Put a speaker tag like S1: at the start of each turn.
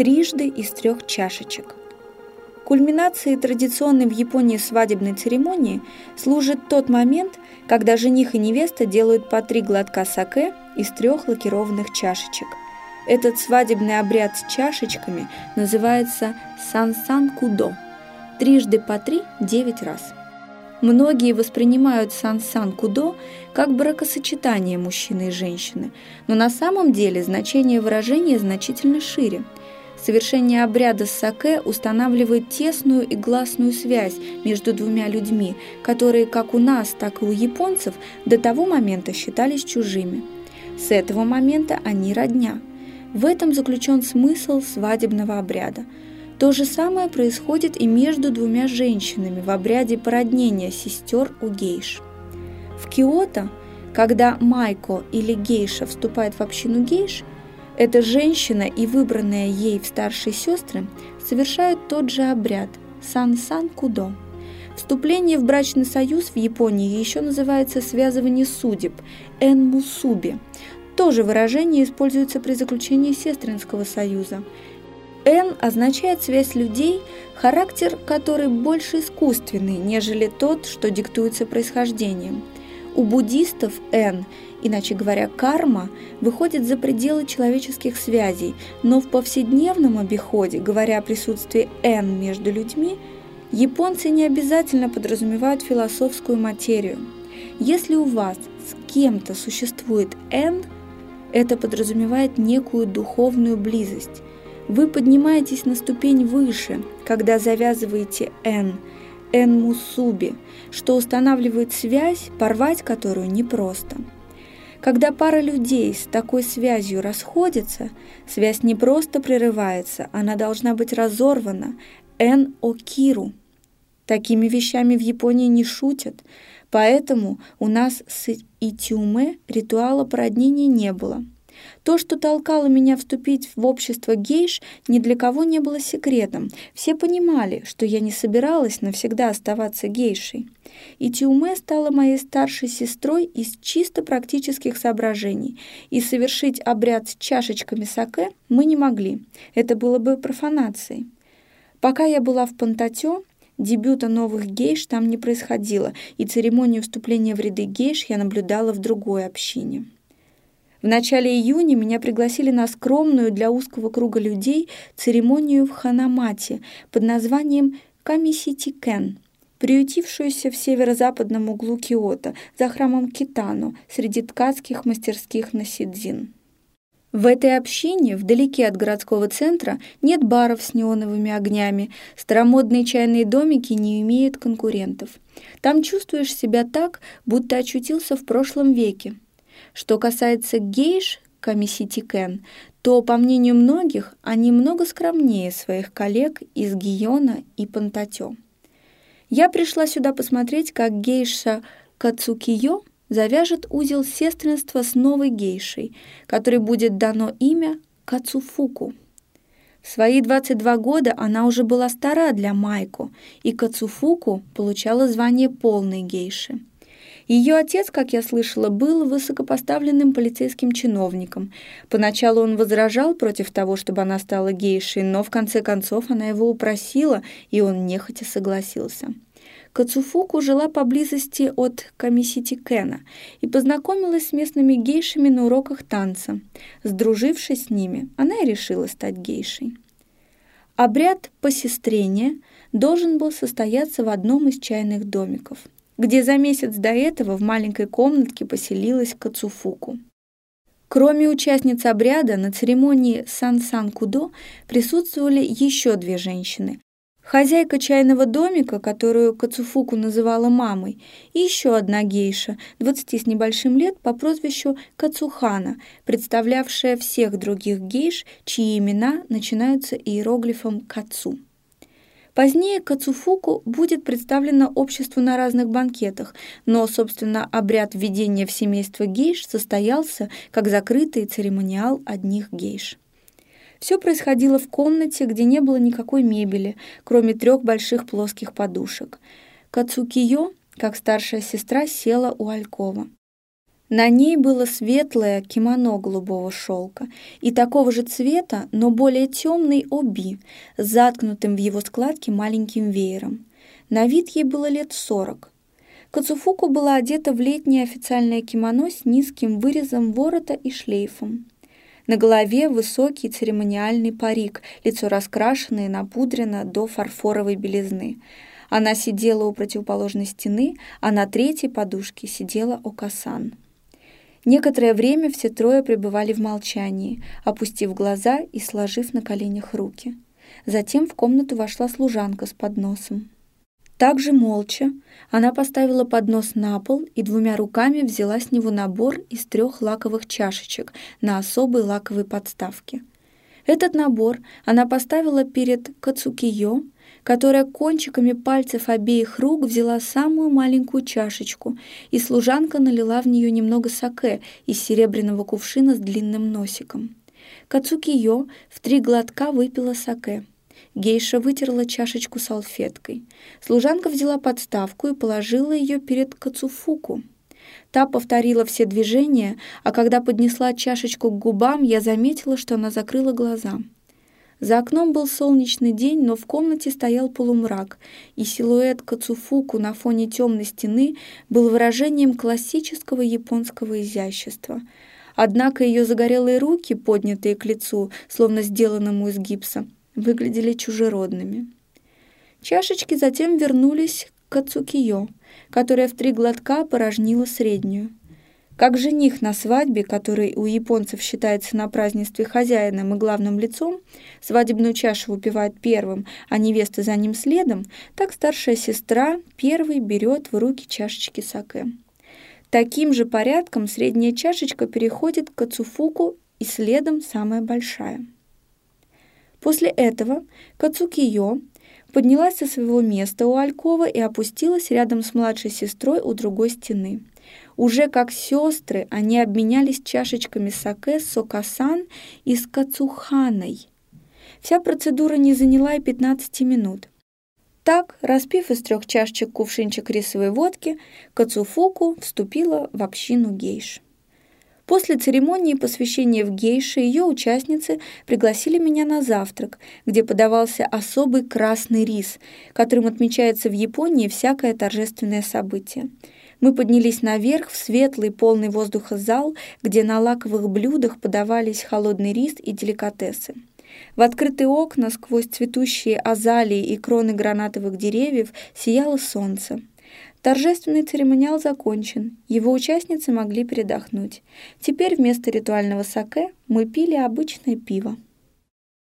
S1: трижды из трех чашечек. Кульминацией традиционной в Японии свадебной церемонии служит тот момент, когда жених и невеста делают по три глотка саке из трех лакированных чашечек. Этот свадебный обряд с чашечками называется сан-сан-кудо. Трижды по три – девять раз. Многие воспринимают сан-сан-кудо как бракосочетание мужчины и женщины, но на самом деле значение выражения значительно шире. Совершение обряда саке устанавливает тесную и гласную связь между двумя людьми, которые как у нас, так и у японцев до того момента считались чужими. С этого момента они родня. В этом заключен смысл свадебного обряда – то же самое происходит и между двумя женщинами в обряде породнения сестер у гейш. В Киото, когда майко или гейша вступает в общину гейш, эта женщина и выбранная ей в старшие сестры совершают тот же обряд – сан-сан-кудо. Вступление в брачный союз в Японии еще называется связывание судеб – энмусуби. Тоже выражение используется при заключении сестринского союза – Н означает связь людей, характер которой больше искусственный, нежели тот, что диктуется происхождением. У буддистов Н, иначе говоря, карма, выходит за пределы человеческих связей, но в повседневном обиходе, говоря о присутствии Н между людьми, японцы не обязательно подразумевают философскую материю. Если у вас с кем-то существует Н, это подразумевает некую духовную близость, вы поднимаетесь на ступень выше, когда завязываете «н», «н мусуби», что устанавливает связь, порвать которую непросто. Когда пара людей с такой связью расходится, связь не просто прерывается, она должна быть разорвана. «н окиру». Такими вещами в Японии не шутят, поэтому у нас с Итюме ритуала породнения не было – то, что толкало меня вступить в общество гейш, ни для кого не было секретом. Все понимали, что я не собиралась навсегда оставаться гейшей. И Тиуме стала моей старшей сестрой из чисто практических соображений, и совершить обряд с чашечками саке мы не могли. Это было бы профанацией. Пока я была в Пантатё, Дебюта новых гейш там не происходило, и церемонию вступления в ряды гейш я наблюдала в другой общине. В начале июня меня пригласили на скромную для узкого круга людей церемонию в Ханамате под названием Камисити-кен, приютившуюся в северо-западном углу Киото за храмом Китано среди ткацких мастерских на Сидзин. В этой общине, вдалеке от городского центра, нет баров с неоновыми огнями, старомодные чайные домики не имеют конкурентов. Там чувствуешь себя так, будто очутился в прошлом веке. Что касается гейш Камисити Кен, то, по мнению многих, они много скромнее своих коллег из Гиона и Пантатё. Я пришла сюда посмотреть, как гейша Кацукиё завяжет узел сестринства с новой гейшей, которой будет дано имя Кацуфуку. В свои 22 года она уже была стара для Майко, и Кацуфуку получала звание полной гейши. Ее отец, как я слышала, был высокопоставленным полицейским чиновником. Поначалу он возражал против того, чтобы она стала гейшей, но в конце концов она его упросила, и он нехотя согласился. Кацуфуку жила поблизости от Камисити Кена и познакомилась с местными гейшами на уроках танца. Сдружившись с ними, она и решила стать гейшей. Обряд посестрения должен был состояться в одном из чайных домиков – где за месяц до этого в маленькой комнатке поселилась Кацуфуку. Кроме участниц обряда, на церемонии Сан-Сан-Кудо присутствовали еще две женщины. Хозяйка чайного домика, которую Кацуфуку называла мамой, и еще одна гейша, 20 с небольшим лет, по прозвищу Кацухана, представлявшая всех других гейш, чьи имена начинаются иероглифом «кацу». Позднее Кацуфуку будет представлена обществу на разных банкетах, но, собственно, обряд введения в семейство гейш состоялся как закрытый церемониал одних гейш. Все происходило в комнате, где не было никакой мебели, кроме трех больших плоских подушек. Кацукиё, как старшая сестра, села у Алькова. На ней было светлое кимоно голубого шелка и такого же цвета, но более темный оби, заткнутым в его складке маленьким веером. На вид ей было лет сорок. Кацуфуку была одета в летнее официальное кимоно с низким вырезом ворота и шлейфом. На голове высокий церемониальный парик, лицо раскрашенное, напудрено до фарфоровой белизны. Она сидела у противоположной стены, а на третьей подушке сидела Окасан. Некоторое время все трое пребывали в молчании, опустив глаза и сложив на коленях руки. Затем в комнату вошла служанка с подносом. Также молча она поставила поднос на пол и двумя руками взяла с него набор из трех лаковых чашечек на особой лаковой подставке. Этот набор она поставила перед Кацукиё, которая кончиками пальцев обеих рук взяла самую маленькую чашечку, и служанка налила в нее немного саке из серебряного кувшина с длинным носиком. Кацукиё в три глотка выпила саке. Гейша вытерла чашечку салфеткой. Служанка взяла подставку и положила ее перед Кацуфуку. Та повторила все движения, а когда поднесла чашечку к губам, я заметила, что она закрыла глаза. За окном был солнечный день, но в комнате стоял полумрак, и силуэт Кацуфуку на фоне темной стены был выражением классического японского изящества. Однако ее загорелые руки, поднятые к лицу, словно сделанному из гипса, выглядели чужеродными. Чашечки затем вернулись к Ацукиё, которая в три глотка порожнила среднюю. Как жених на свадьбе, который у японцев считается на празднестве хозяином и главным лицом, свадебную чашу выпивает первым, а невеста за ним следом, так старшая сестра первой берет в руки чашечки саке. Таким же порядком средняя чашечка переходит к ацуфуку и следом самая большая. После этого Кацукиё поднялась со своего места у Алькова и опустилась рядом с младшей сестрой у другой стены. Уже как сестры они обменялись чашечками саке с Сокасан и с Кацуханой. Вся процедура не заняла и 15 минут. Так, распив из трех чашечек кувшинчик рисовой водки, Кацуфуку вступила в общину гейш. После церемонии посвящения в гейши ее участницы пригласили меня на завтрак, где подавался особый красный рис, которым отмечается в Японии всякое торжественное событие. Мы поднялись наверх в светлый, полный воздуха зал, где на лаковых блюдах подавались холодный рис и деликатесы. В открытые окна сквозь цветущие азалии и кроны гранатовых деревьев сияло солнце. Торжественный церемониал закончен, его участницы могли передохнуть. Теперь вместо ритуального саке мы пили обычное пиво.